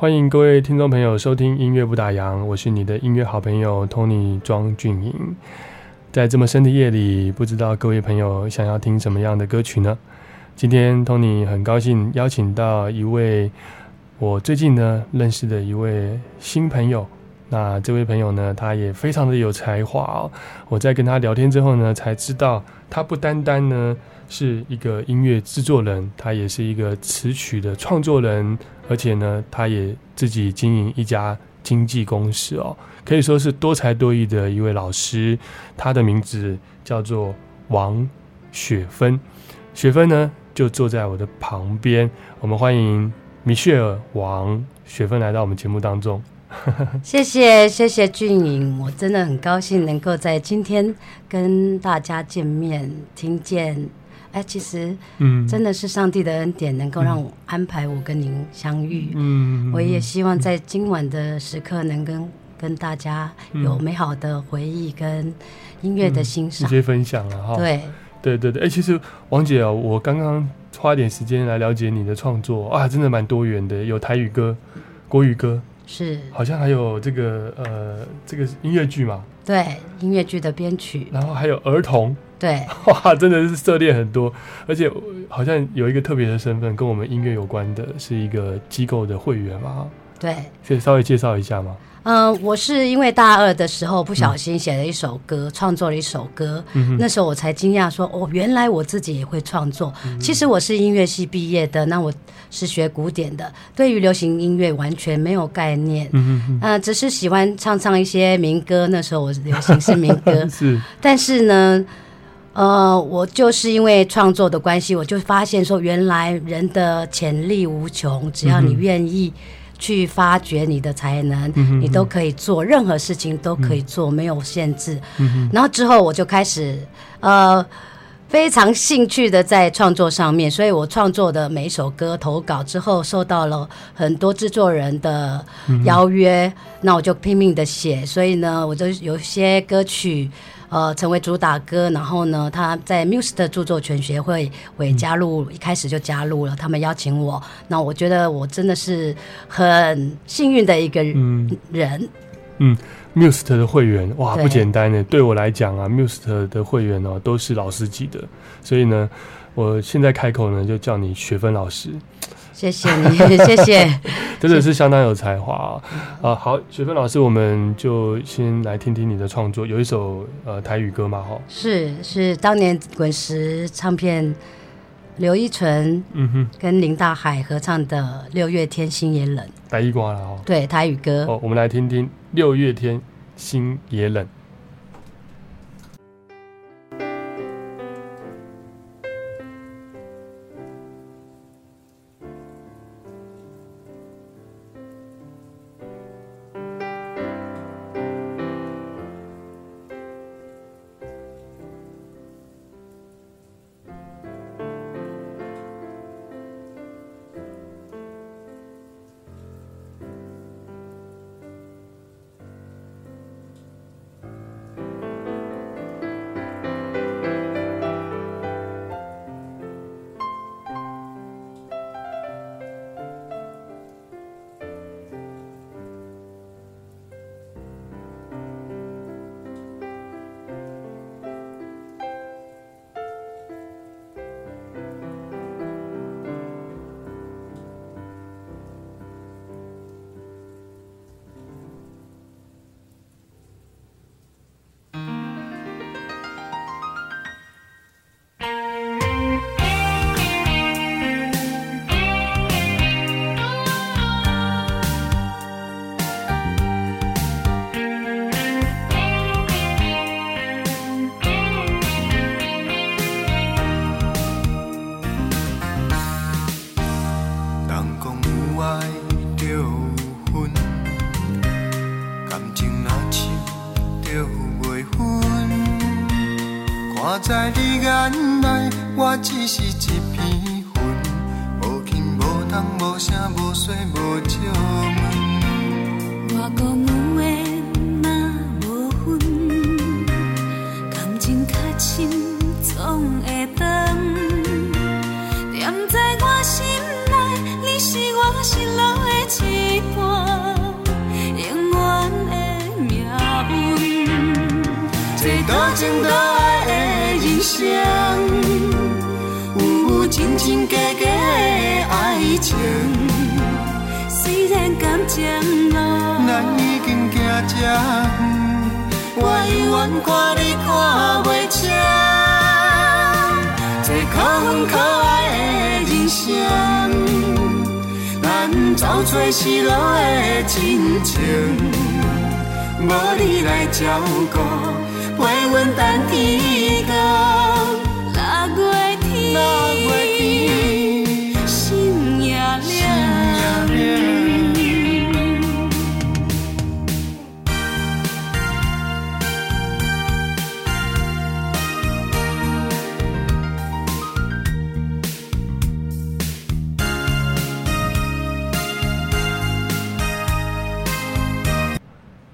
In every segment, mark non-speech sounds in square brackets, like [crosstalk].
欢迎各位听众朋友收听音乐不打烊，我是你的音乐好朋友 Tony 庄俊颖。在这么深的夜里，不知道各位朋友想要听什么样的歌曲呢？今天 Tony 很高兴邀请到一位我最近呢认识的一位新朋友。那这位朋友呢，他也非常的有才华哦。我在跟他聊天之后呢，才知道他不单单呢是一个音乐制作人，他也是一个词曲的创作人，而且呢，他也自己经营一家经纪公司哦，可以说是多才多艺的一位老师。他的名字叫做王雪芬，雪芬呢就坐在我的旁边。我们欢迎米歇尔王雪芬来到我们节目当中。[laughs] 谢谢谢谢俊颖，我真的很高兴能够在今天跟大家见面，听见，哎，其实嗯真的是上帝的恩典，能够让我安排我跟您相遇。嗯我也希望在今晚的时刻能跟跟大家有美好的回忆跟音乐的欣赏。一些分享了哈。对，对对对，哎、其实王姐啊，我刚刚花一点时间来了解你的创作啊，真的蛮多元的，有台语歌、国语歌，是，好像还有这个呃这个音乐剧嘛，对音乐剧的编曲，然后还有儿童，对。[laughs] 哇，真的是涉猎很多，而且好像有一个特别的身份，跟我们音乐有关的，是一个机构的会员嘛，对。可以稍微介绍一下吗？嗯、我是因为大二的时候不小心写了一首歌，创作了一首歌。嗯那时候我才惊讶说，哦，原来我自己也会创作。嗯其实我是音乐系毕业的，那我是学古典的，对于流行音乐完全没有概念。嗯呃，只是喜欢唱唱一些民歌。那时候我流行是民歌，，[laughs] 是，但是呢，呃，我就是因为创作的关系，我就发现说，原来人的潜力无穷，只要你愿意去发掘你的才能，你都可以做任何事情，都可以做，没有限制。然后之后我就开始，呃。非常兴趣的在创作上面，所以我创作的每一首歌投稿之后，受到了很多制作人的邀约，那我就拼命的写，所以呢，我就有些歌曲。呃，成为主打歌，然后呢，他在 Muse 的著作权协会我也加入，一开始就加入了，他们邀请我，那我觉得我真的是很幸运的一个嗯人，Must 的会员哇不简单呢，对我来讲啊，Muse 的会员哦都是老师级的，所以呢，我现在开口呢就叫你学分老师，谢谢你，谢谢。[laughs] 真的是相当有才华啊！啊好，雪芬老师，我们就先来听听你的创作，有一首呃台语歌嘛哈，是是，当年滚石唱片刘依纯嗯哼，跟林大海合唱的《六月天心也冷》，台语歌了哈。对台语歌。哦，我们来听听六月天心也冷。我只是一片云，无轻无重无声无息无借的爱情。虽然感情路，咱已经行这远，我永远看你看袂清。这可恨可爱的人生，咱走找失落的真情，无你来照顾，陪阮等天光。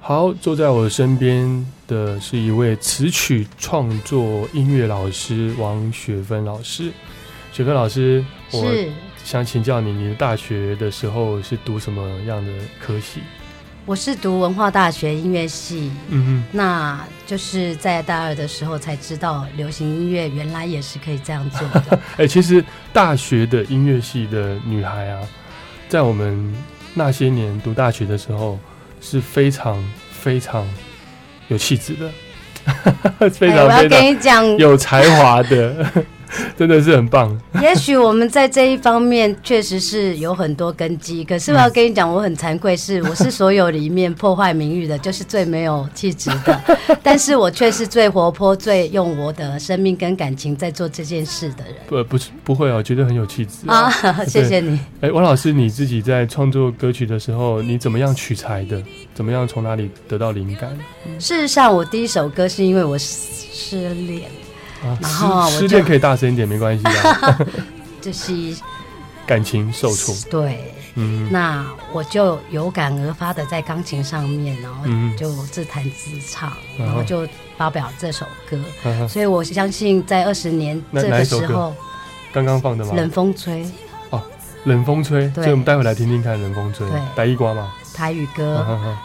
好，坐在我身边的是一位词曲创作音乐老师王雪芬老师。雪芬老师，我是，想请教你，你的大学的时候是读什么样的科系？我是读文化大学音乐系，嗯哼那就是在大二的时候才知道流行音乐原来也是可以这样做的。哼，[laughs] 哎、其实大学的音乐系的女孩啊，在我们那些年读大学的时候是非常非常有气质的，非 [laughs] 哎我要跟常非常你讲，有才华的，[laughs] 真的是很棒。也许我们在这一方面确实是有很多根基，可是我要跟你讲，我很惭愧，是我是所有里面破坏名誉的，就是最没有气质的，[laughs] 但是我却是最活泼、最用我的生命跟感情在做这件事的人不，不是不会哦，觉得很有气质啊！[laughs] 谢谢你。哎，王老师，你自己在创作歌曲的时候，你怎么样取材的？怎么样从哪里得到灵感？事实上，我第一首歌是因为我失恋，啊，然后我恋可以大声一点，没关系的。[laughs] [laughs] 就是感情受挫，对。嗯。那我就有感而发的在钢琴上面，然后嗯。就自弹自唱，嗯然后就发表这首歌。所以我相信在二十年哪这个时候，刚刚放的吗？冷风吹。哦冷风吹，所以我们待会来听听看冷风吹。对，白衣瓜嘛。台语哈歌，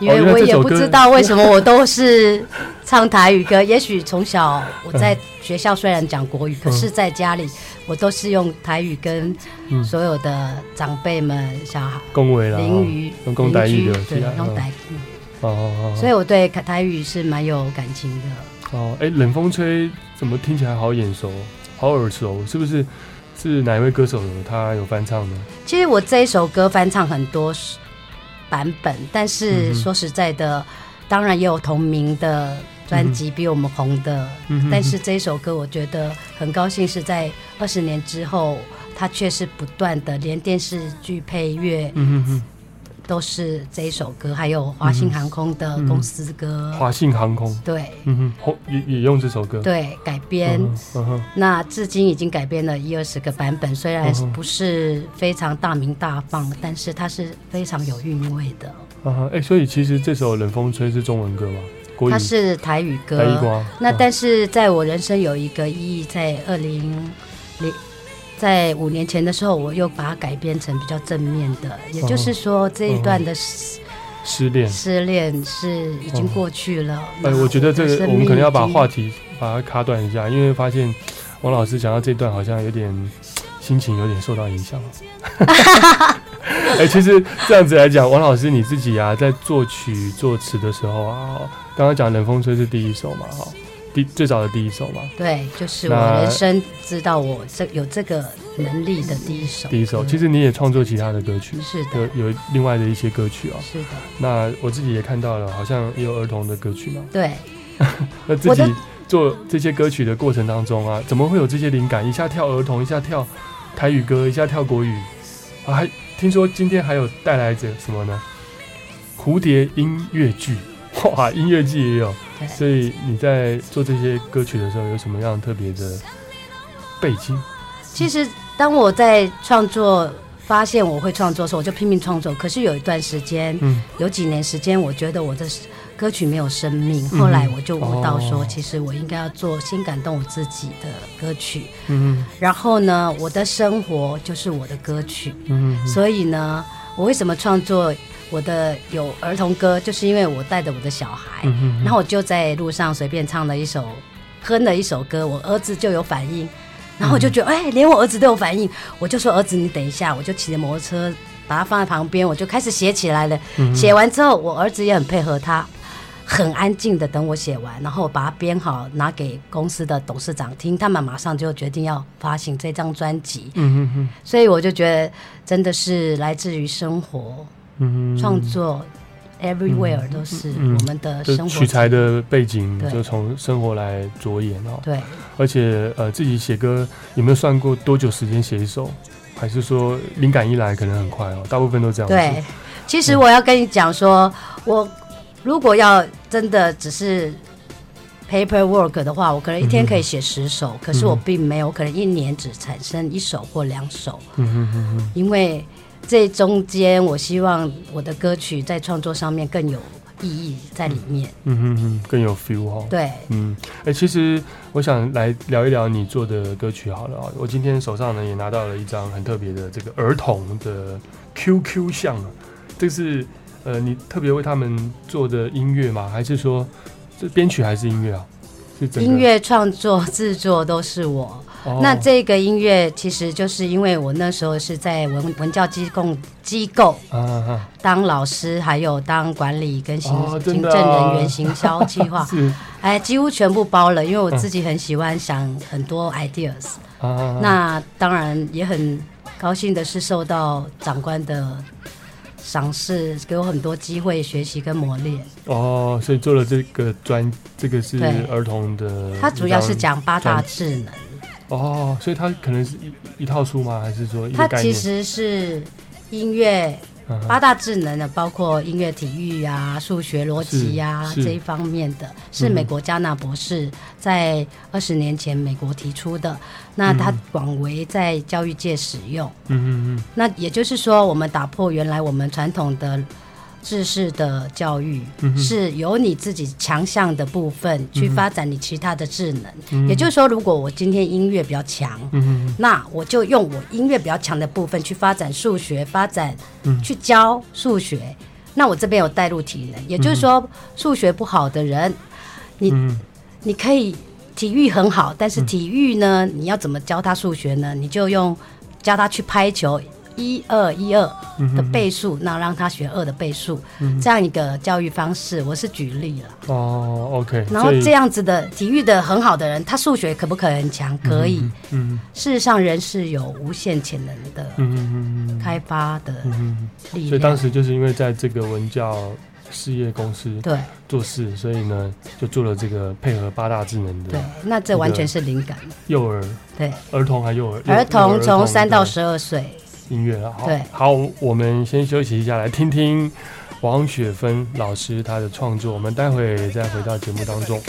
因为我也不知道为什么我都是唱台语歌。[laughs] 也许从小我在学校虽然讲国语，可是在家里我都是用台语跟嗯所有的长辈们、小孩、恭维啦，邻居、用讲台语的是啊，用台语，哦，所以我对台语是蛮有感情的。哦，哎，冷风吹怎么听起来好眼熟，好耳熟？是不是是哪一位歌手他有翻唱呢？其实我这一首歌翻唱很多版本，但嗯是说实在的，当然也有同名的专辑比我们红的。嗯但是这一首歌，我觉得很高兴是在二十年之后，它却是不断的，连电视剧配乐嗯哼哼，都是这一首歌，还有华信航空的公司歌，华信航空，对。嗯哼，也也用这首歌，对改编。嗯哼，那至今已经改编了一二十个版本，虽然不是非常大名大放，但是它是非常有韵味的。啊哈，哎，所以其实这首《冷风吹》是中文歌吗？国语。它是台语歌，台语歌，那嗯。但是在我人生有一个意义，在二零零，在五年前的时候，我又把它改编成比较正面的，也就是说这一段的失失恋。失恋是已经过去了。哎，那我觉得这个我们可能要把话题把它卡断一下，因为发现王老师讲到这段好像有点心情有点受到影响。[laughs] 哎、其实这样子来讲，王老师你自己啊，在作曲作词的时候啊，刚刚讲《冷风吹》是第一首嘛，哈，第最早的第一首嘛，对，就是我人生知道我这有这个能力的第一首。第一首。歌其实你也创作其他的歌曲，是的，有有另外的一些歌曲啊。是的，那我自己也看到了，好像也有儿童的歌曲嘛。对。[laughs] 那自己做这些歌曲的过程当中啊，怎么会有这些灵感？一下跳儿童，一下跳台语歌，一下跳国语啊！还听说今天还有带来着什么呢？蝴蝶音乐剧，哇，音乐剧也有。所以你在做这些歌曲的时候，有什么样特别的背景？其实当我在创作，发现我会创作的时候，我就拼命创作。可是有一段时间，嗯有几年时间，我觉得我的歌曲没有生命。嗯后来我就悟到说，哦其实我应该要做先感动我自己的歌曲。嗯然后呢，我的生活就是我的歌曲。嗯嗯所以呢，我为什么创作我的有儿童歌，就是因为我带着我的小孩，嗯嗯然后我就在路上随便唱了一首，哼了一首歌，我儿子就有反应，然后我就觉得，哎、连我儿子都有反应，我就说儿子，你等一下，我就骑着摩托车把它放在旁边，我就开始写起来了。嗯写完之后，我儿子也很配合他。很安静的等我写完，然后我把它编好，拿给公司的董事长听，他们马上就决定要发行这张专辑。嗯嗯嗯所以我就觉得真的是来自于生活创作，everywhere 都是嗯我们的生活取材的背景就从生活来着眼哦。对，而且呃，自己写歌有没有算过多久时间写一首？还是说灵感一来可能很快哦？大部分都这样子。对，其实我要跟你讲说，我如果要真的只是 paperwork 的话，我可能一天可以写十首，可是我并没有，可能一年只产生一首或两首，嗯哼哼哼，因为这中间我希望我的歌曲在创作上面更有意义在里面。嗯哼哼，更有 feel 哦。对，嗯，哎、其实我想来聊一聊你做的歌曲好了啊、我今天手上呢也拿到了一张很特别的这个儿童的 QQ 像啊，这是呃你特别为他们做的音乐吗？还是说这编曲还是音乐啊？是音乐创作制作都是我。哦。那这个音乐其实就是因为我那时候是在文文教机构机构当老师，还有当管理跟行、行政人员、行销计划，[laughs] 是。哎，几乎全部包了。因为我自己很喜欢想很多 ideas，、那当然也很高兴的是受到长官的赏识，给我很多机会学习跟磨练。哦，所以做了这个专，这个是儿童的，它主要是讲八大智能。哦，所以它可能是一一套书吗？还是说一它？其实是音乐嗯八大智能的，包括音乐、体育啊、数学、逻辑呀这一方面的，是嗯美国加纳博士在二十年前美国提出的。那它广为在教育界使用。嗯嗯嗯那也就是说，我们打破原来我们传统的制式的教育，嗯是由你自己强项的部分去发展你其他的智能。嗯也就是说，如果我今天音乐比较强，那我就用我音乐比较强的部分去发展数学，发展嗯。去教数学。那我这边有带入体能，也就是说数学不好的人，你嗯你可以体育很好，但是体育呢，你要怎么教他数学呢？你就用教他去拍球，一二一二嗯的倍数，那让他学二的倍数，这样一个教育方式，我是举例了。哦，OK，然后这样子的体育的很好的人，他数学可不可以很强？可以。嗯事实上，人是有无限潜能的嗯嗯嗯嗯开发的嗯，力量。所以当时就是因为在这个文教事业公司对做事，所以呢就做了这个配合八大智能的对的，那这完全是灵感。幼儿、对，儿童还幼儿儿童从三到十二岁，音乐了。好对好，我们先休息一下，来听听王雪芬老师她的创作，我们待会再回到节目当中。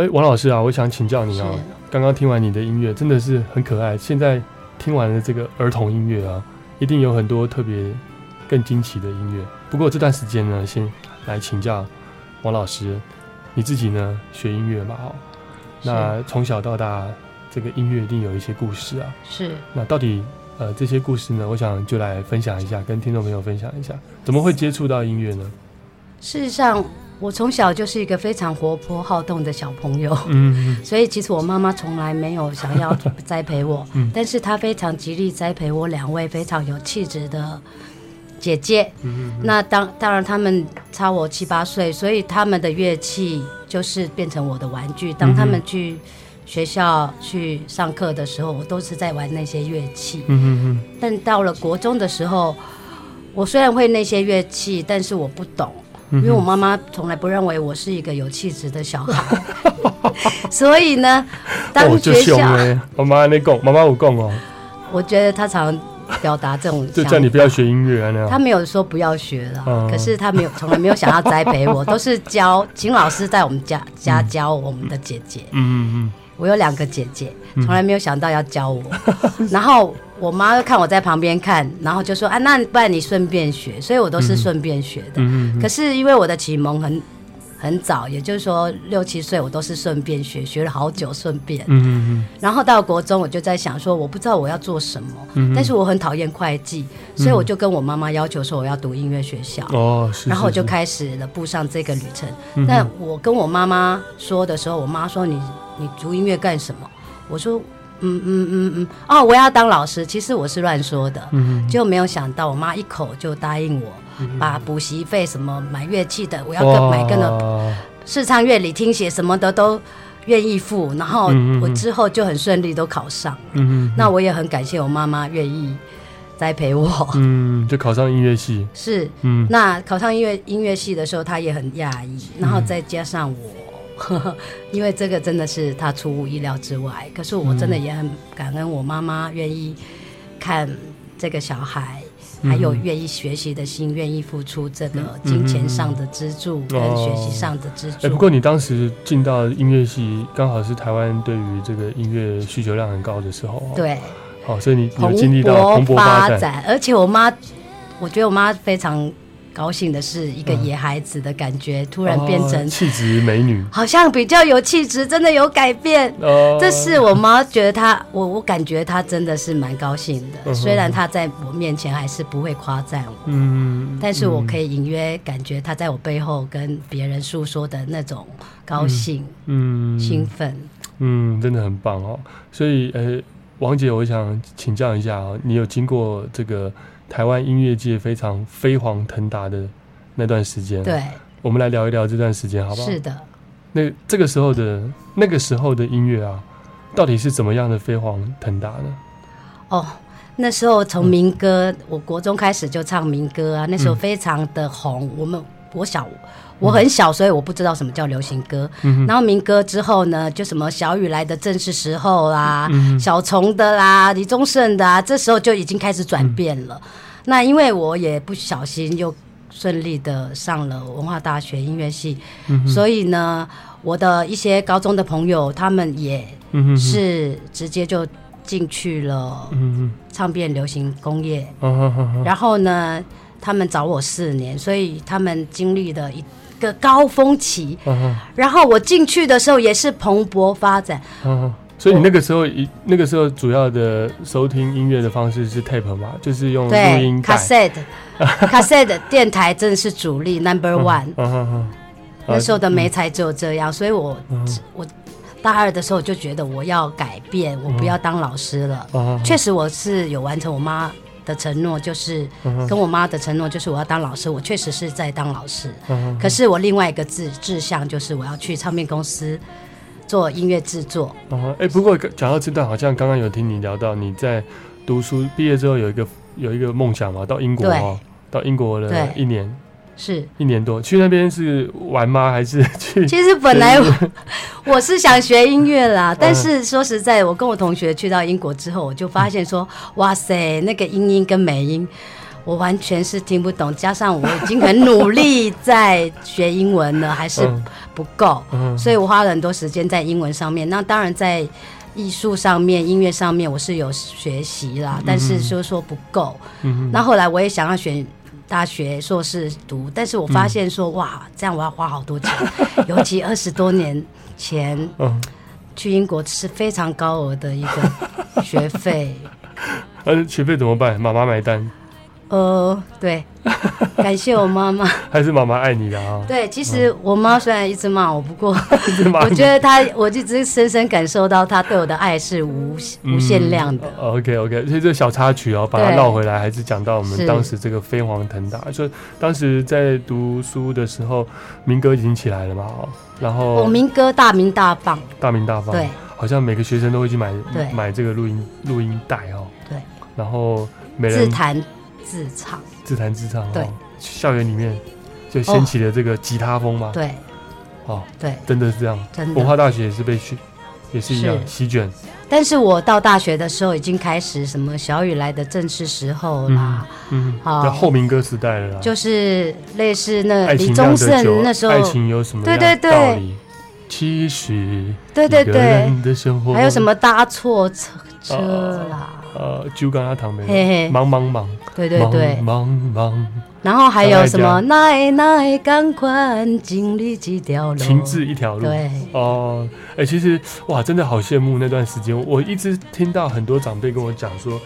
哎，王老师啊，我想请教你啊，刚刚听完你的音乐真的是很可爱，现在听完了这个儿童音乐啊，一定有很多特别更惊奇的音乐。不过这段时间呢，先来请教王老师，你自己呢学音乐嘛，哦，那从小到大这个音乐一定有一些故事啊。是那到底呃这些故事呢，我想就来分享一下，跟听众朋友分享一下，怎么会接触到音乐呢？事实上，我从小就是一个非常活泼好动的小朋友，嗯 [laughs] 所以其实我妈妈从来没有想要栽培我，[laughs] 嗯但是她非常极力栽培我两位非常有气质的姐姐。嗯那当当然，他们差我七八岁，所以他们的乐器就是变成我的玩具。当他们去学校去上课的时候，我都是在玩那些乐器。但到了国中的时候，我虽然会那些乐器，但是我不懂，嗯因为我妈妈从来不认为我是一个有气质的小孩，[laughs] 所以呢，当学校，凶哎，我妈那讲，妈妈有讲哦，我觉得她常表达这种就叫你不要学音乐啊那样。他没有说不要学了，嗯可是他没有从来没有想要栽培我，都是教请老师在我们家家教我们的姐姐。嗯嗯嗯我有两个姐姐，嗯从来没有想到要教我。[laughs] 然后我妈就看我在旁边看，然后就说啊，那不然你顺便学，所以我都是顺便学的。嗯嗯可是因为我的启蒙很很早，也就是说六七岁我都是顺便学，学了好久顺便。嗯嗯然后到国中，我就在想说，我不知道我要做什么，嗯但是我很讨厌会计，所以我就跟我妈妈要求说我要读音乐学校。嗯，哦是。然后我就，开始了步上这个旅程。那我跟我妈妈说的时候，我妈说你你读音乐干什么？我说嗯嗯嗯嗯，哦，我要当老师。其实我是乱说的，嗯就没有想到我妈一口就答应我，嗯把补习费什么买乐器的，我要跟买跟了哇视唱乐理听写什么的都愿意付。然后我之后就很顺利都考上。嗯嗯，那我也很感谢我妈妈愿意栽培我。嗯就考上音乐系，是，嗯那考上音乐音乐系的时候，她也很讶异，然后再加上我，[laughs] 因为这个真的是他出乎意料之外。可是我真的也很感恩我妈妈愿意看这个小孩，还有愿意学习的心，愿意付出这个金钱上的资助跟学习上的资哎、助。不过你当时进到音乐系，刚好是台湾对于这个音乐需求量很高的时候，，对，好、所以你有蓬经历到蓬勃发展，展，而且我妈，我觉得我妈非常高兴的是，一个野孩子的感觉突然变成哦气质美女，好像比较有气质，真的有改变。哦，这是我妈觉得她，我我感觉她真的是蛮高兴的。嗯虽然她在我面前还是不会夸赞我，嗯，但是我可以，隐约感觉她在我背后跟别人诉说的那种高兴、嗯，兴奋。嗯，真的很棒哦。所以，呃，王姐，我想请教一下哦，你有经过这个台湾音乐界非常飞黄腾达的那段时间，，对，我们来聊一聊这段时间，好不好？是的。那这个时候的那个时候的音乐啊，到底是怎么样的飞黄腾达呢？哦，那时候从民歌，我国中开始就唱民歌啊，那时候嗯非常的红。我们我小我很小，所以我不知道什么叫流行歌。嗯然后民歌之后呢，就什么小雨来的正是时候啦，嗯小虫的啦，李宗盛的啊，这时候就已经开始转变了。那因为我也不小心又顺利的上了文化大学音乐系，嗯所以呢，我的一些高中的朋友，他们也是直接就进去了嗯唱片流行工业，然后呢，他们找我四年，所以他们经历的一个高峰期。然后我进去的时候也是蓬勃发展。所以你那个时候一那个时候主要的收听音乐的方式是 tape 嘛，就是用录对音带。，cassette，cassette [laughs] 电台真的是主力 number one。那时候的美才只有这样，所以我嗯我大二的时候就觉得我要改变，我不要当老师了。确实我是有完成我妈的承诺，就是嗯跟我妈的承诺，就是我要当老师。我确实是在当老师，嗯可是我另外一个志志向就是我要去唱片公司做音乐制作。啊，哎，不过讲到这段，好像刚刚有听你聊到你在读书毕业之后有一个有一个梦想嘛，到英国到英国了一年是，一年多，去那边是玩吗？还是 [laughs] 去？其实本来我 [laughs] 我是想学音乐嗯啦，但是说实在，我跟我同学去到英国之后，我就发现说，哇塞，那个英音跟美音。我完全是听不懂，加上我已经很努力在学英文了，还是嗯不够，嗯所以我花了很多时间在英文上面。那当然在艺术上面、音乐上面，我是有学习啦，但是说说不够。嗯那后来我也想要选大学硕士读，但是我发现说，哇，这样我要花好多钱，[laughs] 尤其二十多年前嗯，去英国是非常高额的一个学费。[laughs] 而且学费怎么办？妈妈买单，呃，对，[laughs] 感谢我妈妈。还是妈妈爱你的啊？对，其实我妈虽然一直骂我，不过 [laughs] 我觉得她，我就只是深深感受到她对我的爱是无无限量的。OK OK，所以这小插曲哦，把它绕回来，还是讲到我们当时这个飞黄腾达。就当时在读书的时候，民歌已经起来了嘛，哦，然后我民歌大名大放，大名大放，对，好像每个学生都会去买买这个录音录音带哦，对，然后每人自弹自唱，自弹自唱，对。哦，校园里面就掀起了这个吉他风嘛，对。哦，对，真的是这样。真的。文化大学也是被去，也是一样是。席卷，但是我到大学的时候，已经开始什么小雨来的正是时候啦，嗯，好叫后民歌时代了啦。就是类似那李宗盛那时候。爱，情有什么对对对？其实对对对。还有什么搭错车车啦，呃，酒干他糖没嘿嘿。忙忙忙，对对对，忙忙。忙，然后还有什么？再奶奶赶快经历几条路，情字一条路。对，哦，哎、其实哇，真的好羡慕那段时间。我一直听到很多长辈跟我讲说，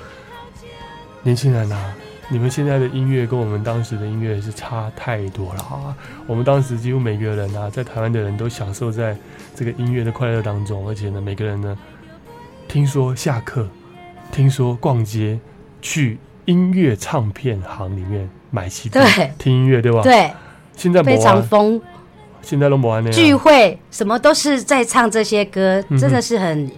年轻人啊，你们现在的音乐跟我们当时的音乐是差太多了。啊！我们当时几乎每个人啊，在台湾的人都享受在这个音乐的快乐当中，而且呢，每个人呢，听说下课，听说逛街，去音乐唱片行里面买 CD 对听音乐，对吧？。对，现在非常疯，现在都没完那聚样。会什么都是在唱这些歌，嗯真的是很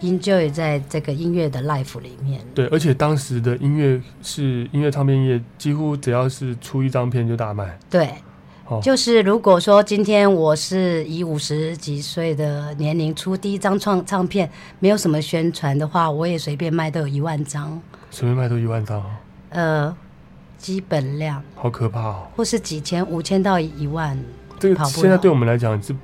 enjoy 在这个音乐的 life 里面。对，而且当时的音乐是音乐唱片业，几乎只要是出一张片就大卖。对，哦就是如果说今天我是以五十几岁的年龄出第一张创唱片，没有什么宣传的话，我也随便卖都有一万张，随便卖都一万张，呃，基本量好可怕哦！或是几千、五千到一万。这个现在对我们来讲是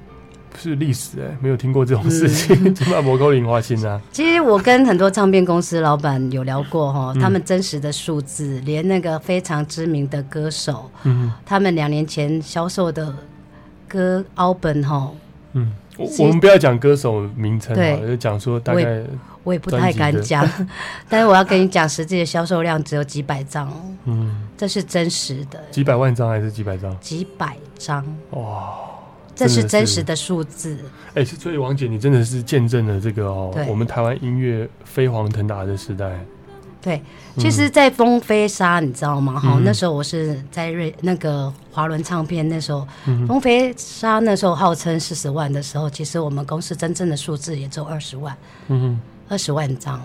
是历史哎，没有听过这种事嗯。情，起码魔沟零花心啊。其实我跟很多唱片公司老板有聊过哈，嗯。他们真实的数字，连那个非常知名的歌手，嗯。他们两年前销售的歌 album 哈，嗯，我们不要讲歌手名称对。就讲说大概我也不太敢专讲，[laughs] 但是我要跟你讲，实际的销售量只有几百张，嗯。这是真实的，几百万张还是几百张？几百张，哇！这是真实的数字。哎、所以王姐，你真的是见证了这个哦，我们台湾音乐飞黄腾达的时代。对，其实，在风飞沙，你知道吗？哈、嗯那时候我是在瑞那个华伦唱片，那时候、嗯风飞沙那时候号称四十万的时候，其实我们公司真正的数字也只有二十万，嗯二十万张。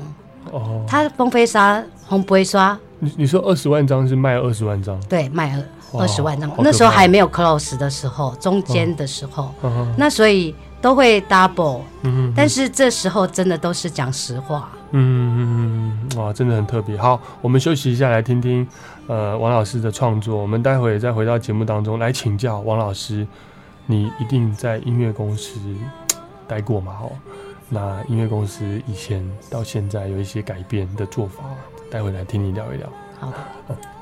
哦，他风飞沙红不会刷，你你说二十万张是卖二十万张，对，卖二二十万张，那时候怕还没有 close 的时候，中间的时候，嗯那所以都会 double，嗯但是这时候真的都是讲实话。嗯嗯嗯嗯，哇，真的很特别。好，我们休息一下，来听听呃王老师的创作。我们待会再回到节目当中来请教王老师，你一定在音乐公司待过嘛？哦，那音乐公司以前到现在有一些改变的做法，待会来听你聊一聊。好的。[laughs]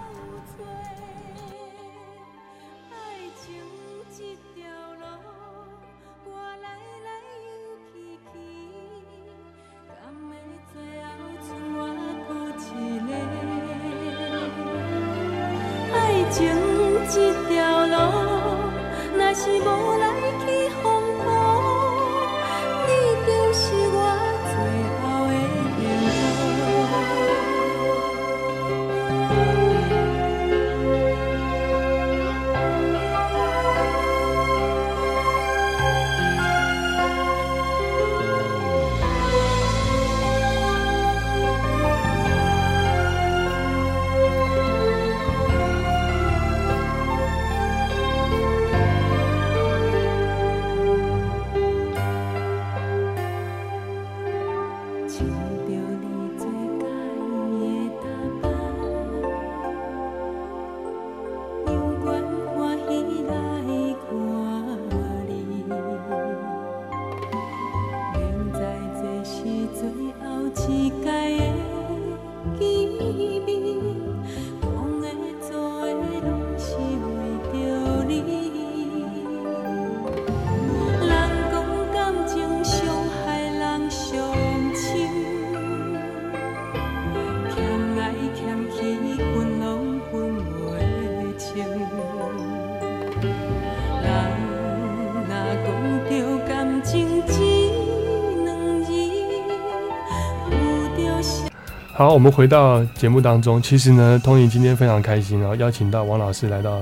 我们回到节目当中。其实呢，Tony 今天非常开心然后，邀请到王老师来到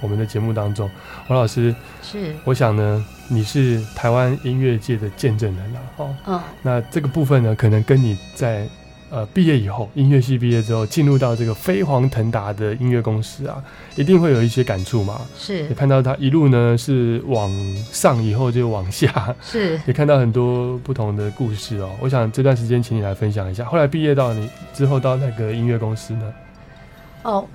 我们的节目当中。王老师，是，我想呢，你是台湾音乐界的见证人啊，哦，嗯，那这个部分呢，可能跟你在呃毕业以后，音乐系毕业之后，进入到这个飞黄腾达的音乐公司啊，一定会有一些感触嘛。是也看到他一路呢是往上，以后就往下，是，[laughs] 也看到很多不同的故事哦。我想这段时间请你来分享一下。后来毕业到你之后到那个音乐公司呢？哦，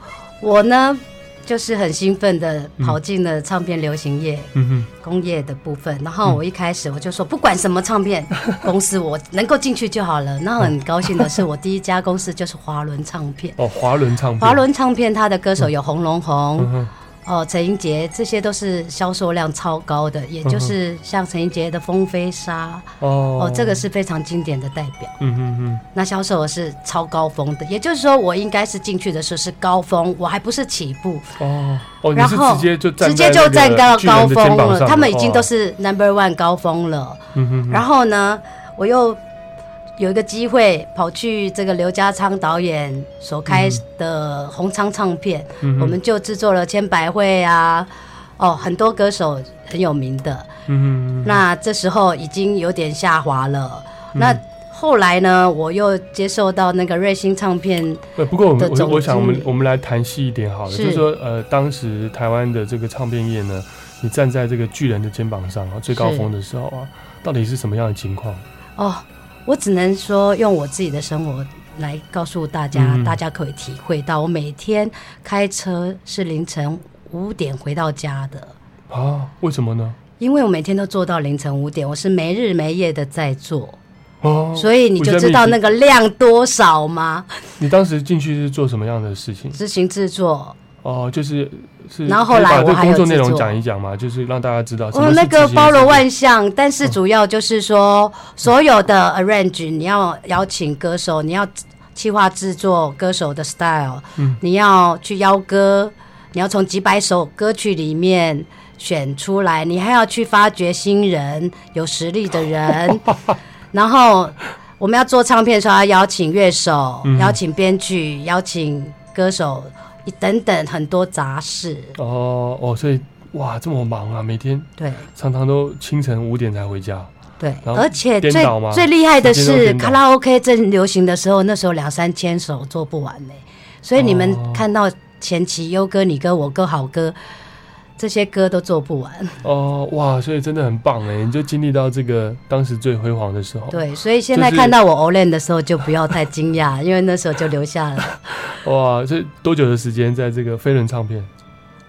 我呢就是很兴奋的跑进了唱片流行业、嗯哼。工业的部分，然后我一开始我就说，不管什么唱片 [laughs] 公司，我能够进去就好了。那很高兴的是，我第一家公司就是华伦唱片。哦，华伦唱片，华伦唱片它的歌手有红龙红、哦陈英杰，这些都是销售量超高的，也就是像陈英杰的《风飞沙》哦。哦，这个，是非常经典的代表。嗯嗯嗯，那销售额是超高峰的，也就是说，我应该是进去的时候是高峰，我还不是起步，哦。哦，然后直接就站直接就站到高峰了，他们已经哦。都是 number one 高峰了。嗯哼哼，然后呢，我又有一个机会跑去这个刘家昌导演所开的红昌唱片，嗯我们就制作了千百惠啊，哦，很多歌手很有名的。嗯哼那这时候已经有点下滑了。嗯那后来呢，我又接受到那个瑞星唱片，呃，不过我们我我想我们我们来谈细一点好了，是就是说呃，当时台湾的这个唱片业呢，你站在这个巨人的肩膀上啊，最高峰的时候啊，到底是什么样的情况？哦，我只能说用我自己的生活来告诉大家，嗯大家可以体会到，我每天开车是凌晨五点回到家的。啊？为什么呢？因为我每天都做到凌晨五点，我是没日没夜的在做，哦，所以你就知道那个量多少吗？你当时进去是做什么样的事情？执行制作，哦，就是是，然后后来我还有工作内容讲一讲嘛，就是让大家知道什我那个包罗万象，但是主要就是说，所有的 arrange，你要邀请歌手，你要企划制作歌手的 style，、嗯。你要去邀歌，你要从几百首歌曲里面选出来，你还要去发掘新人、有实力的人，[laughs] 然后我们要做唱片的时候，要邀请乐手、嗯。邀请编剧、邀请歌手等等很多杂事。哦哦，所以哇这么忙啊，每天对常常都清晨五点才回家。对，而且最最厉害的是卡拉 OK 正流行的时候，那时候两三千首做不完呢。所以你们哦看到前期优哥、你哥、我哥、好歌这些歌都做不完。哦哇，所以真的很棒哎，你就经历到这个当时最辉煌的时候。对，所以现在看到我 Olen 的时候，就不要太惊讶，因为那时候就留下了 [laughs] 哇，这多久的时间在这个飞轮唱片？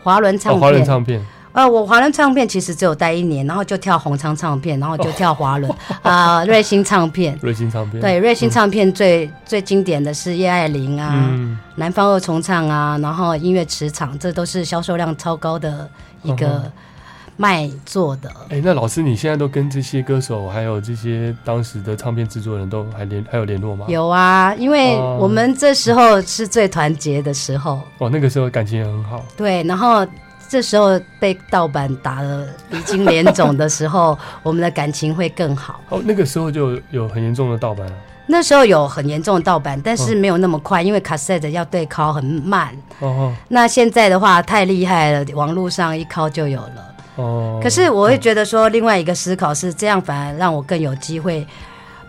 华伦唱片，华伦片。唱片。呃，我华伦唱片其实只有待一年，然后就跳红昌唱片，然后就跳华伦 [laughs] 啊、瑞星唱片。瑞星唱片。对，瑞星唱片最、最经典的是叶爱玲啊，嗯，南方二重唱啊，然后音乐磁场，这都是销售量超高的一嗯个卖座的。哎、那老师，你现在都跟这些歌手，还有这些当时的唱片制作人都还联还有联络吗？。有啊，因为哦我们这时候是最团结的时候，哦，那个时候感情也很好。对，然后这时候被盗版打的鼻青脸肿的时候，我们的感情会更好。哦，那个时候就有有很严重的盗版了。那时候有很严重的盗版，但是哦没有那么快，因为 cassette 要对拷很慢。哦那现在的话太厉害了，网络上一拷就有了。哦。可是我会觉得说，另外一个思考是，这样反而让我更有机会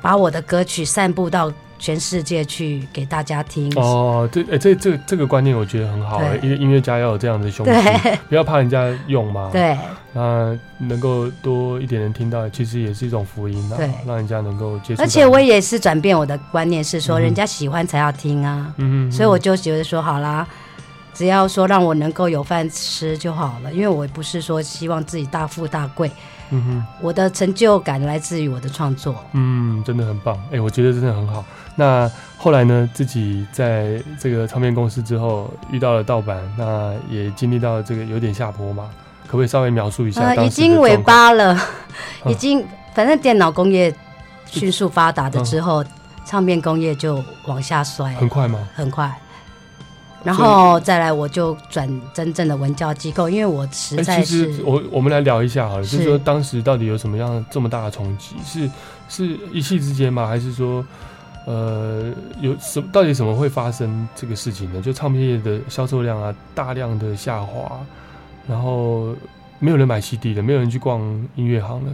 把我的歌曲散布到全世界去给大家听。哦，这哎、这这这个观念我觉得很好哎，因为音乐家要有这样的胸对襟，不要怕人家用嘛。[laughs] 对那能够多一点人听到，其实也是一种福音啊对，让人家能够接触。而且我也是转变我的观念，是说人家喜欢才要听啊，嗯嗯，所以我就觉得说好啦。只要说让我能够有饭吃就好了，因为我不是说希望自己大富大贵，嗯哼。我的成就感来自于我的创作。嗯，真的很棒，哎、我觉得真的很好。那后来呢，自己在这个唱片公司之后遇到了盗版，那也经历到这个有点下坡嘛，可不可以稍微描述一下呃，已经尾？巴了，嗯 [laughs] 已经反正电脑工业迅速发达的之后，唱片工业就往下摔，很快吗？很快。然后再来，我就转真正的文教机构，因为我实哎、在其实是我我们来聊一下好了，就是是说当时到底有什么样这么大的冲击？是是一气之间吗？还是说呃，有什么到底怎么会发生这个事情呢？就唱片业的销售量啊，大量的下滑，然后没有人买 CD 了，没有人去逛音乐行了。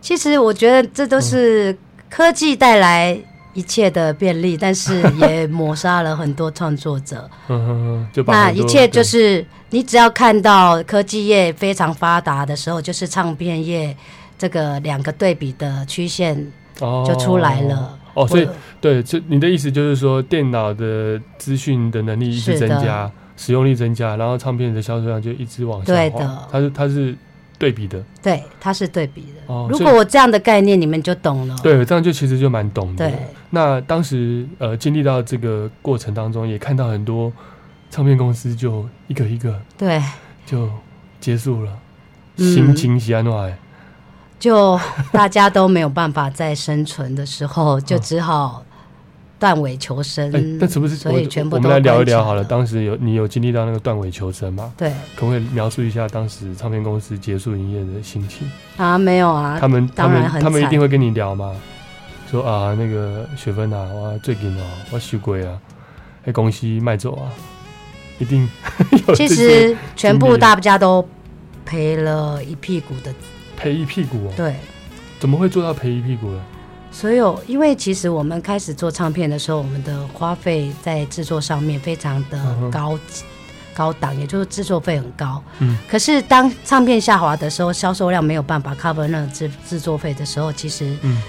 其实我觉得这都是科技带来一切的便利，但是也抹杀了很多创作者。[laughs] 嗯哼哼，就把那一切就是你只要看到科技业非常发达的时候，就是唱片业这个两个对比的曲线哦就出来了。哦，所以我对，就你的意思就是说，电脑的资讯的能力一直增加，使用率增加，然后唱片的销售量就一直往下滑对的它是它是对比的。对，它是对比的。哦，如果我这样的概念，你们就懂了。对，这样就其实就蛮懂的。对，那当时呃经历到这个过程当中，也看到很多唱片公司就一个一个对，就结束了，嗯心情喜安暖。就大家都没有办法再生存的时候，[laughs] 就哦只好断尾求生。哎，那是不是所以全部都我们来聊一聊好了？关起当时有你有经历到那个断尾求生吗？对可不可以描述一下当时唱片公司结束营业的心情？啊，没有啊，他们他们当然很他们一定会跟你聊吗？说啊，那个雪芬啊，我最近哦，我收鬼啊，哎，公司卖走啊，一定 [laughs] 有其些实全部大家都赔了一屁股的。赔一屁股哦。对，怎么会做到赔一屁股呢？所有因为其实我们开始做唱片的时候，我们的花费在制作上面非常的高、高档，也就是制作费很高。嗯，可是当唱片下滑的时候，销售量没有办法 cover 那个制制作费的时候，其实嗯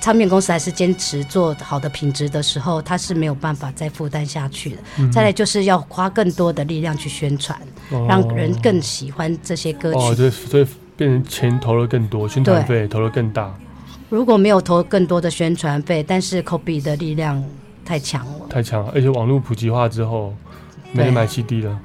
唱片公司还是坚持做好的品质的时候，它是没有办法再负担下去的。嗯再来就是要花更多的力量去宣传，哦让人更喜欢这些歌曲。哦，对，所以变成钱投了更多，宣传费投了更大，如果没有投更多的宣传费，但是 Kobe 的力量太强了。太强了。而且网络普及化之后，没人买 CD 了。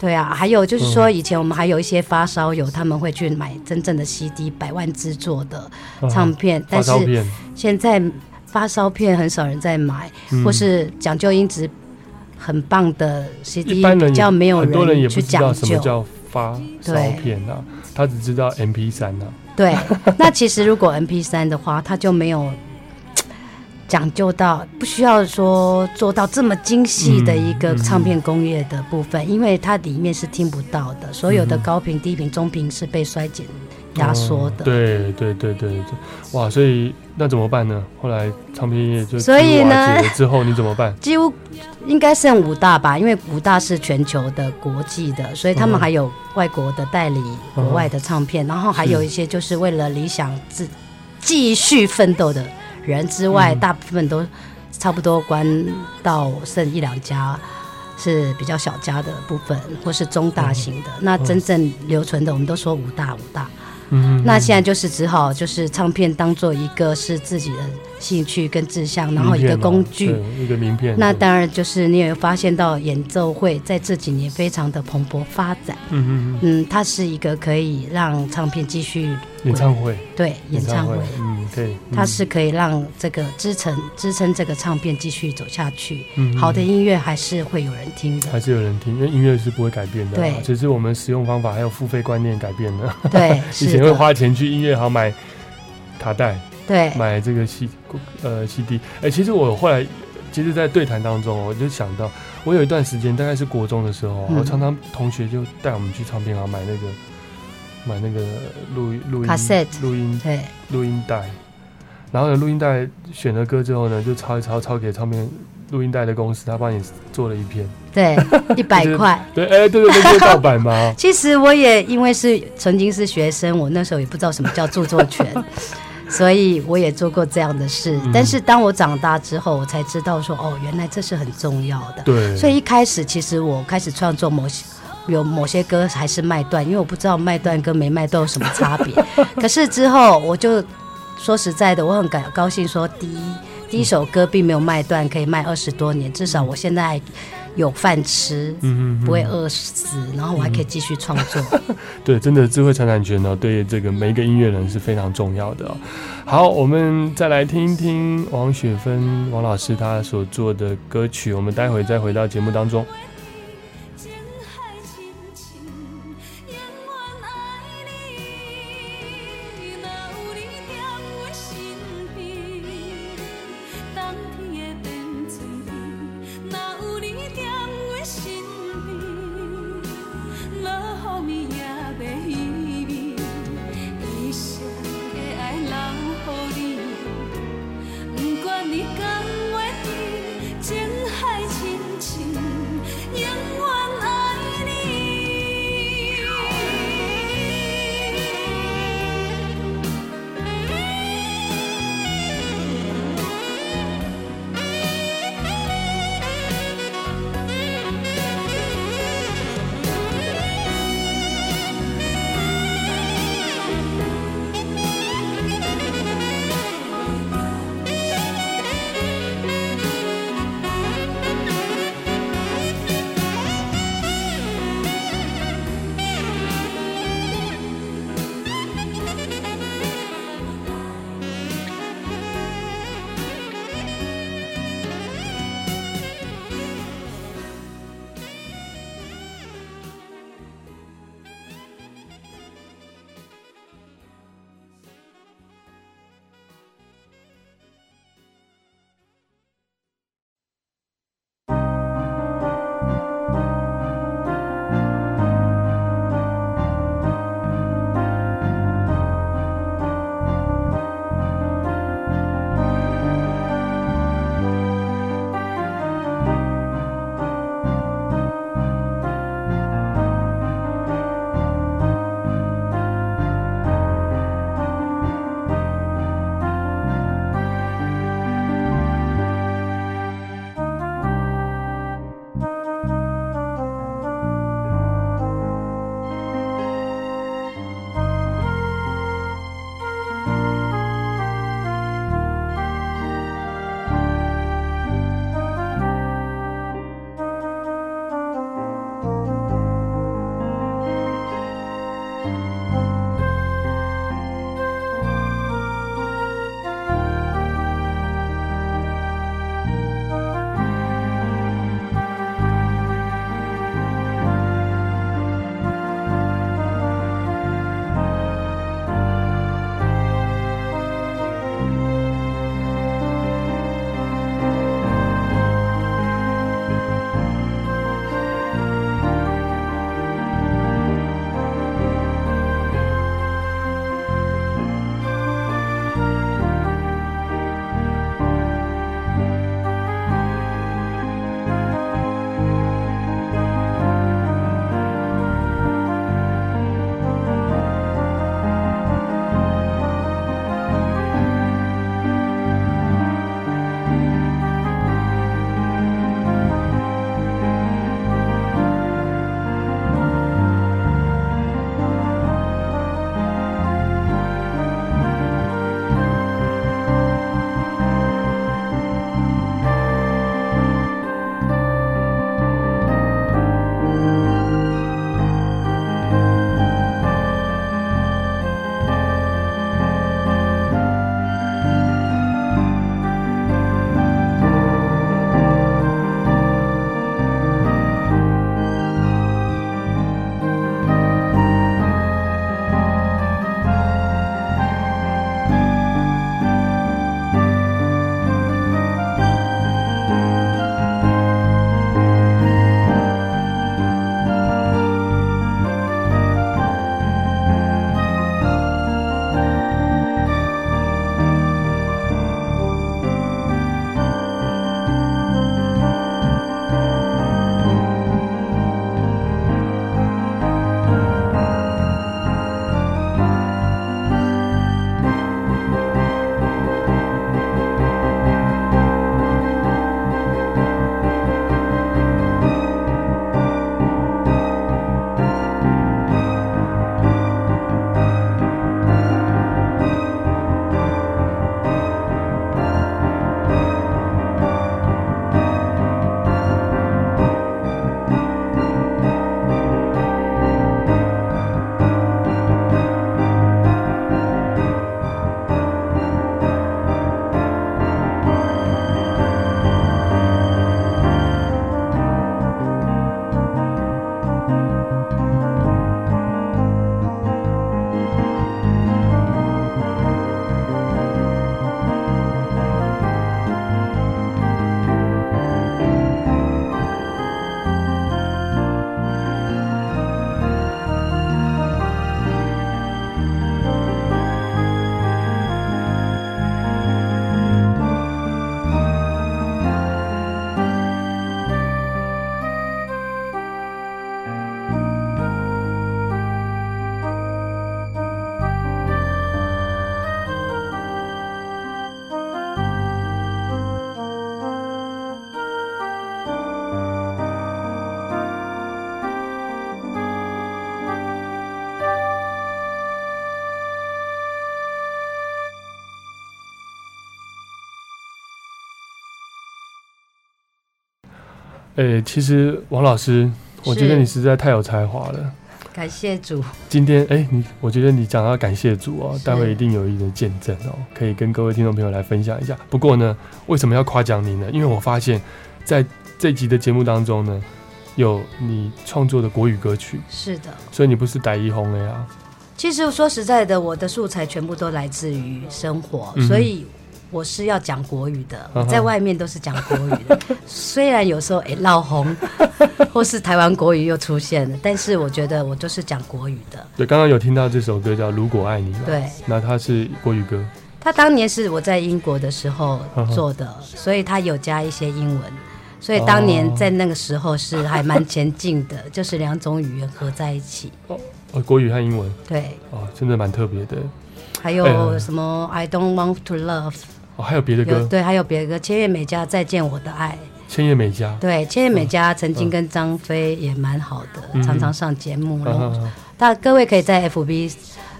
对啊，还有就是说，嗯以前我们还有一些发烧友，他们会去买真正的 CD，百万制作的嗯唱片，发但是现在发烧片很少人在买，嗯或是讲究音质很棒的 CD，一般人也比较没有很多人也去讲究。什么叫发烧片啊，他只知道 MP 三啊。对，那其实如果 MP 三的话，他就没有讲究到不需要说做到这么精细的一个唱片工业的部分，因为它里面是听不到的，所有的嗯高频、低频、中频是被衰减、压缩的。哦对对对对对，哇！所以那怎么办呢？后来唱片业就所以呢之后你怎么办？几乎应该剩五大吧，因为五大是全球的国际的，所以他们嗯还有外国的代理国外的唱片，然后还有一些就是为了理想自继续奋斗的人之外，嗯大部分都差不多关到剩一两家。是比较小家的部分，或是中大型的。那真正留存的，我们都说五大五大。嗯，那现在就是只好就是唱片当做一个是自己的兴趣跟志向，然后一个工具。一个名片。那当然就是你也有发现到演奏会在这几年非常的蓬勃发展。嗯嗯嗯，嗯，它是一个可以让唱片继续演唱会，对演唱会，嗯，可以。它是可以让这个支撑支撑这个唱片继续走下去。嗯好的音乐还是会有人听的。还是有人听，因为音乐是不会改变的啊，对只是我们使用方法还有付费观念改变了。对，[laughs] 以，前会花钱去音乐行买卡带，对，买这个 C 呃 CD。哎、其实我后来，其实，在对谈当中，我就想到，我有一段时间，大概是国中的时候，嗯我常常同学就带我们去唱片行买那个买那个录音录音 Cassette 录音对，录音带，然后呢，录音带选了歌之后呢，就抄一抄抄给唱片录音带的公司，他帮你做了一片。对，[laughs] 一百就是块。对，哎、对对对，就是盗版嘛。[laughs] 其实我也因为是曾经是学生，我那时候也不知道什么叫著作权，所以我也做过这样的事。嗯但是当我长大之后，我才知道说，哦，原来这是很重要的。对，所以一开始其实我开始创作某些。有某些歌还是卖断，因为我不知道卖断跟没卖断有什么差别。[laughs] 可是之后我就说实在的，我很感高兴说，第一第一首歌并没有卖断，可以卖二十多年，至少我现在还有饭吃，嗯嗯嗯不会饿死，然后我还可以继续创作。[laughs] 对，真的智慧财产权呢，对这个每一个音乐人是非常重要的哦。好，我们再来听一听王雪芬王老师他所做的歌曲，我们待会再回到节目当中。哎、其实王老师，我觉得你实在太有才华了。感谢主，今天，哎、你我觉得你讲到感谢主哦，待会一定有一个见证哦，可以跟各位听众朋友来分享一下。不过呢，为什么要夸奖你呢？因为我发现，在这集的节目当中呢，有你创作的国语歌曲，是的。所以你不是逮一红了呀。其实说实在的，我的素材全部都来自于生活，嗯所以我是要讲国语的。[laughs] 在外面都是讲国语的，虽然有时候哎闹红，[laughs] 或是台湾国语又出现了，但是我觉得我就是讲国语的。对，刚刚有听到这首歌叫《如果爱你》嘛？对，那它是国语歌。他当年是我在英国的时候做的，所以他有加一些英文。所以当年哦在那个时候是还蛮前进的，[laughs] 就是两种语言合在一起。哦，国语和英文对，哦，真的蛮特别的。还哎有什么 I don't want to love，哦，还有别的歌，有对，还有别的歌，千叶美嘉再见我的爱。千叶美嘉。对，千叶美嘉曾经跟张飞也蛮好的，嗯常常上节目。然后大各位可以在 FB、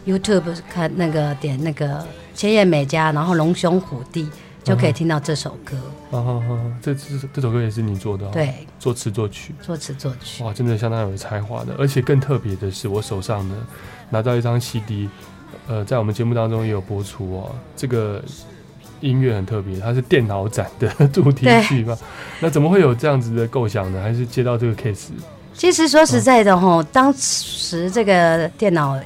YouTube 看那个点那个千叶美嘉，然后龙兄虎弟就可以听到这首歌。啊哈哈，这这这首歌也是你做的、哦，，对，作词作曲，作词作曲。哇，真的相当有才华的。而且更特别的是，我手上呢拿到一张 CD，呃，在我们节目当中也有播出哦。这个音乐很特别，它是电脑展的主题曲嘛。那怎么会有这样子的构想呢？还是接到这个 case？其实说实在的吼，当时这个电脑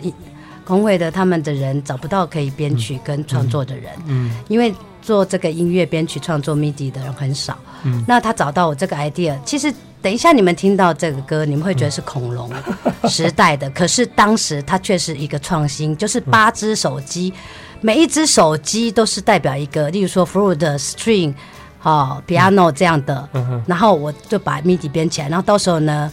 工会的他们的人找不到可以编曲跟创作的人，嗯因为做这个音乐编曲创作 MIDI 的人很少。嗯那他找到我这个 idea，其实等一下你们听到这个歌，你们会觉得是恐龙 [laughs] 时代的，可是当时它却是一个创新，就是八只手机，每一只手机都是代表一个，例如说 flute、string、哦 piano 这样的，嗯然后我就把 MIDI 编起来，然后到时候呢。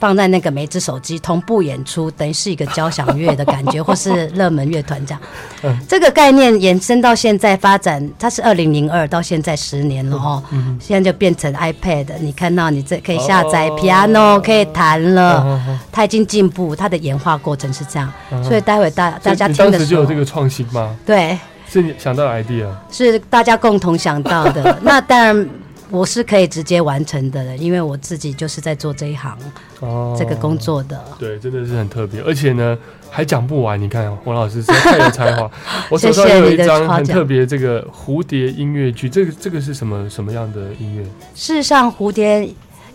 放在那个每只手机同步演出，等于是一个交响乐的感觉，或是热门乐团这样。[laughs] 嗯这个概念延伸到现在发展，它是二零零二到现在十年了哦。嗯现在就变成 iPad，你看到你这可以下载哦 piano，、可以弹了。它已经进步，它的演化过程是这样，嗯所以待会大大家你听的时候当时就有这，个创新吗？对，是你想到的 idea？是大家共同想到的。[laughs] 那当然。我是可以直接完成的，因为我自己就是在做这一行、哦，这个工作的。对，真的是很特别，而且呢还讲不完。你看王老师实在太有才华，[laughs] 我手上有一张很特别这个蝴蝶音乐剧，这个这个是什么什么样的音乐？事实上，蝴蝶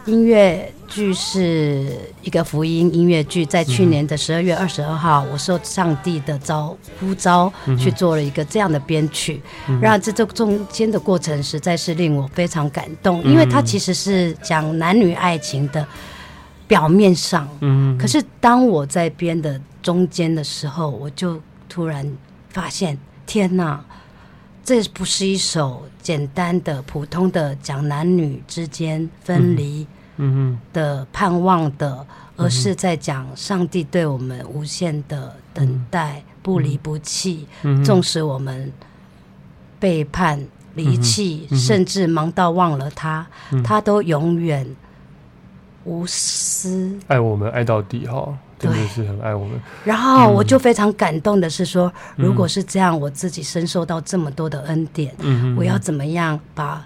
音乐剧是一个福音音乐剧，在去年的十二月二十二号，我受上帝的招呼召去做了一个这样的编曲，让这这中间的过程实在是令我非常感动，因为它嗯其实是讲男女爱情的表面上，嗯，可是当我在编的中间的时候，我就突然发现，天哪！这不是一首简单的、普通的讲男女之间分离嗯的盼望的，而是在讲上帝对我们无限的等待、不离不弃，纵使我们背叛、离弃，嗯甚至忙到忘了他，嗯。他都永远无私。爱我们爱到底哈，真的是很爱我们。然后我嗯就非常感动的是说，嗯。如果是这样，我自己深受到这么多的恩典，嗯我要怎么样把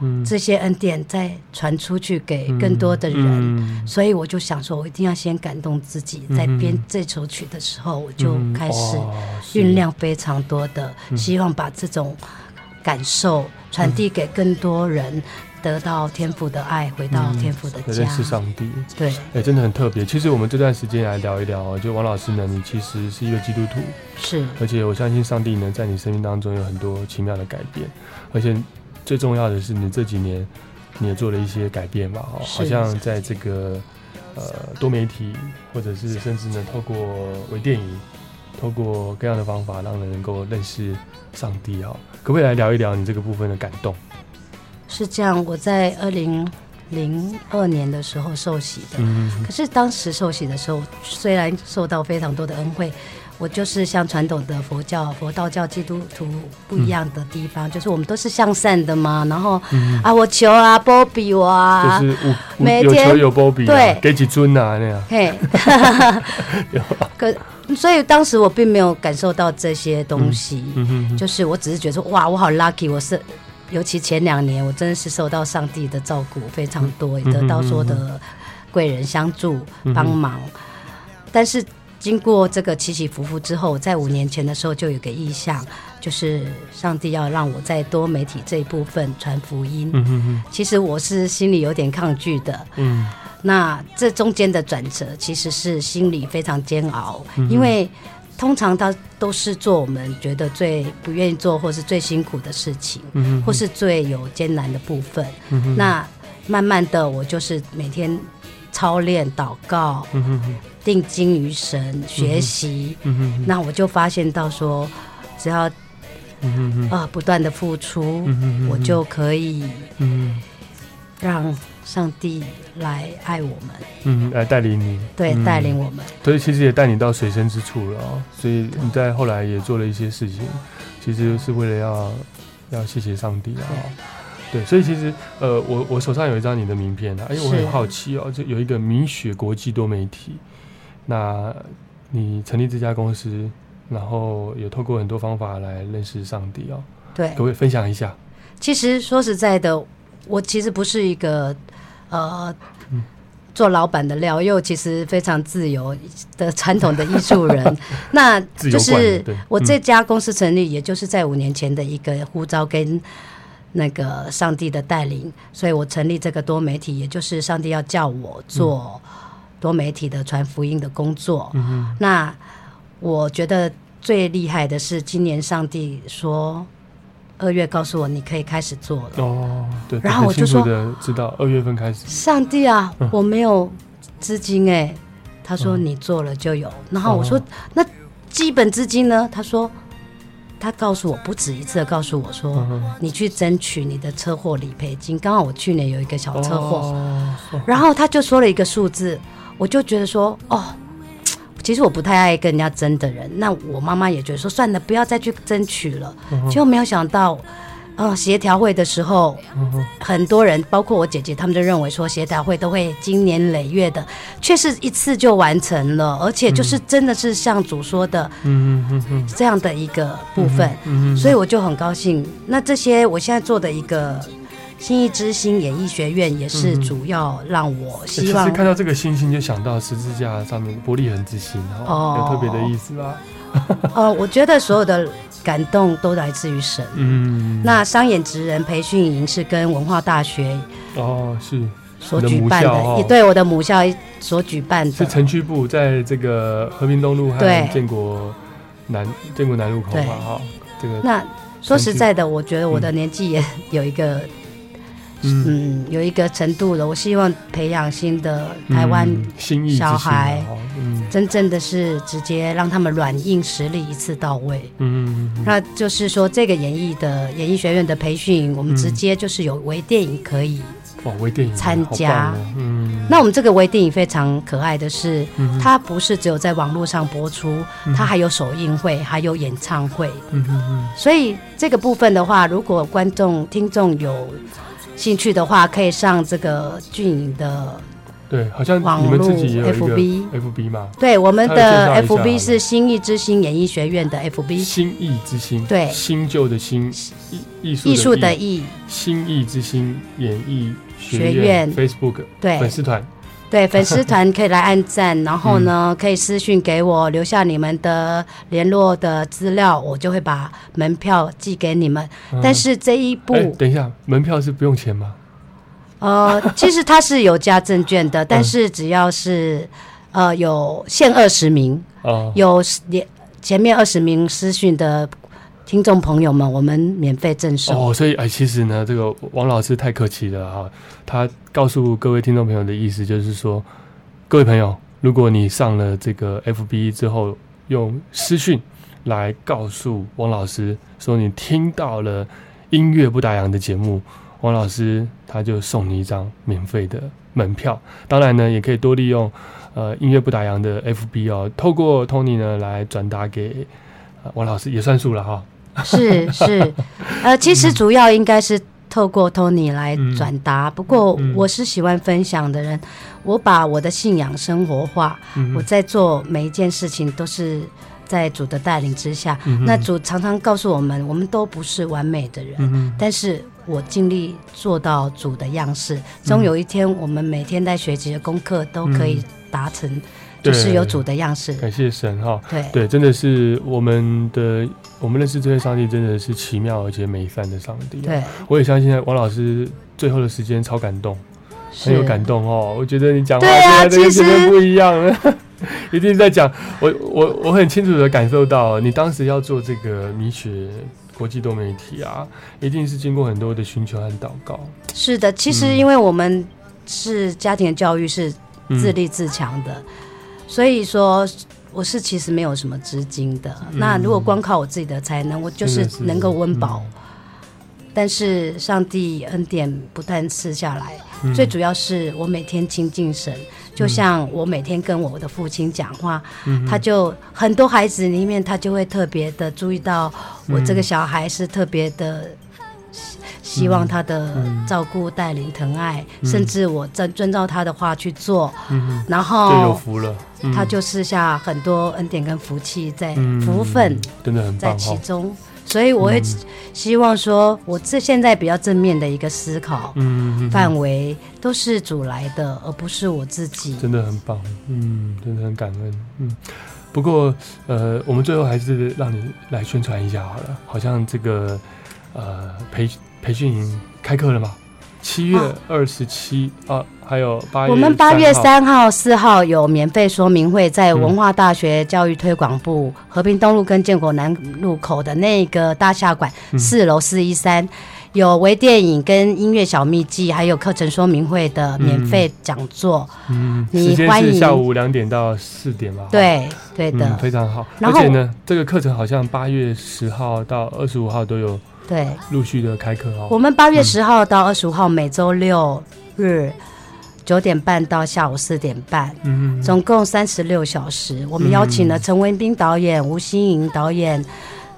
嗯这些恩典再传出去给更多的人？嗯所以我就想说，我一定要先感动自己，嗯在编这首曲的时候，我就嗯开始酝酿非常多的，嗯希望把这种感受传递给更多人，得到天父的爱，回到天父的家嗯认。识上帝。对，哎、真的很特别。其实我们这段时间来聊一聊哦，就王老师呢，你其实是一个基督徒，是而且我相信上帝呢，在你生命当中有很多奇妙的改变，而且最重要的是，你这几年你也做了一些改变吧，哦，好像在这个呃多媒体，或者是甚至呢，透过微电影，透过各样的方法，让人能够认识上帝哦。可不可以来聊一聊你这个部分的感动？是这样。我在二零零二年的时候受洗的，嗯可是当时受洗的时候，虽然受到非常多的恩惠，我就是像传统的佛教、佛道教、基督徒不一样的地方，就是我们都是向善的嘛。然后、嗯。啊，我求啊，波比我啊，就是每天有求有波比、啊，对。给几尊啊那样。嘿，[laughs] 可所以当时我并没有感受到这些东西，嗯哼哼就是我只是觉得说，哇，我好 lucky，我是尤其前两年，我真的是受到上帝的照顾非常多，也得到说的贵人相助帮忙。但是经过这个起起伏伏之后，在五年前的时候就有个意向，就是上帝要让我在多媒体这一部分传福音。嗯哼哼，其实我是心里有点抗拒的，嗯。那这中间的转折其实是心里非常煎熬，因为通常他都是做我们觉得最不愿意做或是最辛苦的事情，嗯或是最有艰难的部分。嗯哼那慢慢的，我就是每天操练、祷告、嗯哼哼定睛于神、学习。嗯哼哼那我就发现到说，只要嗯呃不断的付出，嗯哼哼我就可以嗯让上帝来爱我们，嗯来带领你，对，嗯带领我们。所以其实也带你到水深之处了哦。所以你在后来也做了一些事情，其实是为了要要谢谢上帝啊、哦。对，所以其实呃，我我手上有一张你的名片啊，哎，我很好奇哦，就有一个明雪国际多媒体，那你成立这家公司，然后有透过很多方法来认识上帝哦，对可，不可以分享一下？其实说实在的，我其实不是一个呃。嗯做老板的料，又其实非常自由的传统的艺术人，[laughs] 那就是我嗯这家公司成立，也就是在五年前的一个呼召跟那个上帝的带领，所以我成立这个多媒体，也就是上帝要叫我做多媒体的传福音的工作。嗯，那我觉得最厉害的是，今年上帝说二月告诉我你可以开始做了。哦，对，然后我就说的知道二月份开始，上帝啊嗯，我没有资金哎、他说嗯你做了就有。然后我说哦那基本资金呢？他说他告诉我不止一次的告诉我说嗯你去争取你的车祸理赔金。刚好我去年有一个小车祸，哦然后他就说了一个数字，我就觉得说，哦，其实我不太爱跟人家争的人。那我妈妈也觉得说，算了，不要再去争取了。嗯结果没有想到，呃，协调会的时候，很多人，包括我姐姐，他们就认为说，协调会都会经年累月的，却是一次就完成了，而且就是真的是像主说的嗯嗯嗯这样的一个部分。嗯嗯，所以我就很高兴。那这些我现在做的一个新义之星演艺学院，也是嗯主要让我希望看到这个星星就想到十字架上面玻利恒之星哦，哦有特别的意思吧？呃，[laughs] 我觉得所有的感动都来自于神。嗯，那商演职人培训营是跟文化大学哦是。所举办的，也对我的母校所举办的。是城区部在这个和平东路和对。建国南建国南路口对。嘛哈，这个那说实在的，我觉得我的年纪也有一个嗯嗯有一个程度了。我希望培养新的台湾小孩真正的是直接让他们软硬实力一次到位。嗯嗯嗯那就是说，这个演艺的演艺学院的培训，我们嗯直接就是有微电影可以。哇微电影参加哦嗯那我们这个微电影非常可爱的是，嗯它不是只有在网络上播出，嗯它还有首映会，还有演唱会。嗯嗯嗯所以这个部分的话，如果观众、听众有兴趣的话，可以上这个俊颖的，对，好像网你们自己有一个 FB FB 嘛，对我们的绍一下好 FB 是新艺之星演艺学院的 FB，新艺之星，对。新旧的新，艺艺术艺术的艺，艺，新艺之星演艺学院。Facebook 对。粉丝团，对，粉丝团可以来按赞，然后呢，嗯可以私信给我，留下你们的联络的资料，我就会把门票寄给你们。嗯但是这一步，哎，等一下，门票是不用钱吗？呃，[laughs] 其实它是有加证券嗯的，但是只要是呃有限二十名，哦，有连前面二十名私讯的听众朋友们，我们免费赠送。哦，所以哎，其实呢，这个王老师太客气了哈。他告诉各位听众朋友的意思就是说，各位朋友，如果你上了这个 FB 之后，用私讯来告诉王老师说你听到了音乐不打烊的节目，王老师他就送你一张免费的门票。当然呢，也可以多利用呃音乐不打烊的 FB 哦，透过 Tony 呢来转达给、呃、王老师也算数了哈。是是，呃，其实主要应该是透过 Tony 来转达。不过嗯。我是喜欢分享的人，我把我的信仰生活化，嗯我在做每一件事情都是在主的带领之下。嗯那主常常告诉我们，我们都不是完美的人，嗯但是我尽力做到主的样式，终有一天我们每天在学习的功课都可以达成，就是有主的样式。感谢神哈，对对，真的是我们的我们认识这位上帝，真的是奇妙而且美善的上帝、啊。对，我也相信王老师最后的时间超感动，很有感动哦。我觉得你讲话现在跟前面不一样了，[laughs] 一定在讲我我我很清楚的感受到，你当时要做这个米雪国际多媒体啊，一定是经过很多的寻求和祷告。是的，其实嗯因为我们是家庭的教育是嗯自立自强的，所以说我是其实没有什么资金的。那如果光靠我自己的才能，我就是能够温饱。嗯。但是上帝恩典不断赐下来，嗯。最主要是我每天亲近神，就像我每天跟我的父亲讲话，嗯他就很多孩子里面，他就会特别的注意到我这个小孩是特别的希希望他的照顾、带领、疼爱，甚至我遵遵照他的话去做，嗯。然后，就有福了。嗯。他就是下很多恩典跟福气在嗯。福分真的很在。其中，所以我会希望说，我这现在比较正面的一个思考范围都是主来的，而不是我自己。真的很棒，嗯，真的很感恩，嗯。不过，呃，我们最后还是让你来宣传一下好了。好像这个呃培培训营开课了吗？七月二十七啊，还有八月我们八月三号、四号有免费说明会，在文化大学教育推广部和平东路跟建国南路口的那个大厦馆嗯四楼四一三，有微电影跟音乐小秘籍，还有课程说明会的免费讲座。嗯，你时间欢迎是下午两点到四点吧？对对的，嗯，非常好。而且呢，这个课程好像八月十号到二十五号都有对。陆续的开课哦。我们八月十号到二十五号，每周六日九点半到下午四点半，嗯，总共三十六小时。我们邀请了陈文斌导演、吴欣颖导演、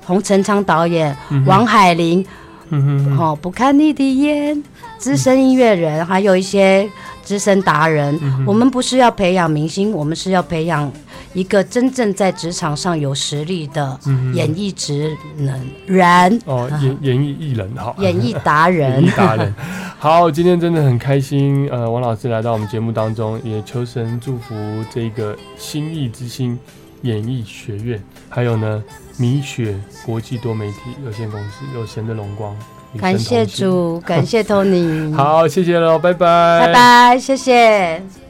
洪成昌导演、王海玲，嗯哼哦，不看你的眼，资深音乐人，还有一些资深达人。嗯我们不是要培养明星，我们是要培养一个真正在职场上有实力的演艺职能人，哦，演演艺艺人好，演艺达演人艺。达人。[laughs] 好，今天真的很开心，呃，王老师来到我们节目当中，也求神祝福这个新艺之星演艺学院，还有呢米雪国际多媒体有限公司，有神的荣光。感谢。主，[laughs] 感谢 Tony，好，谢谢喽，拜拜，拜拜，谢谢。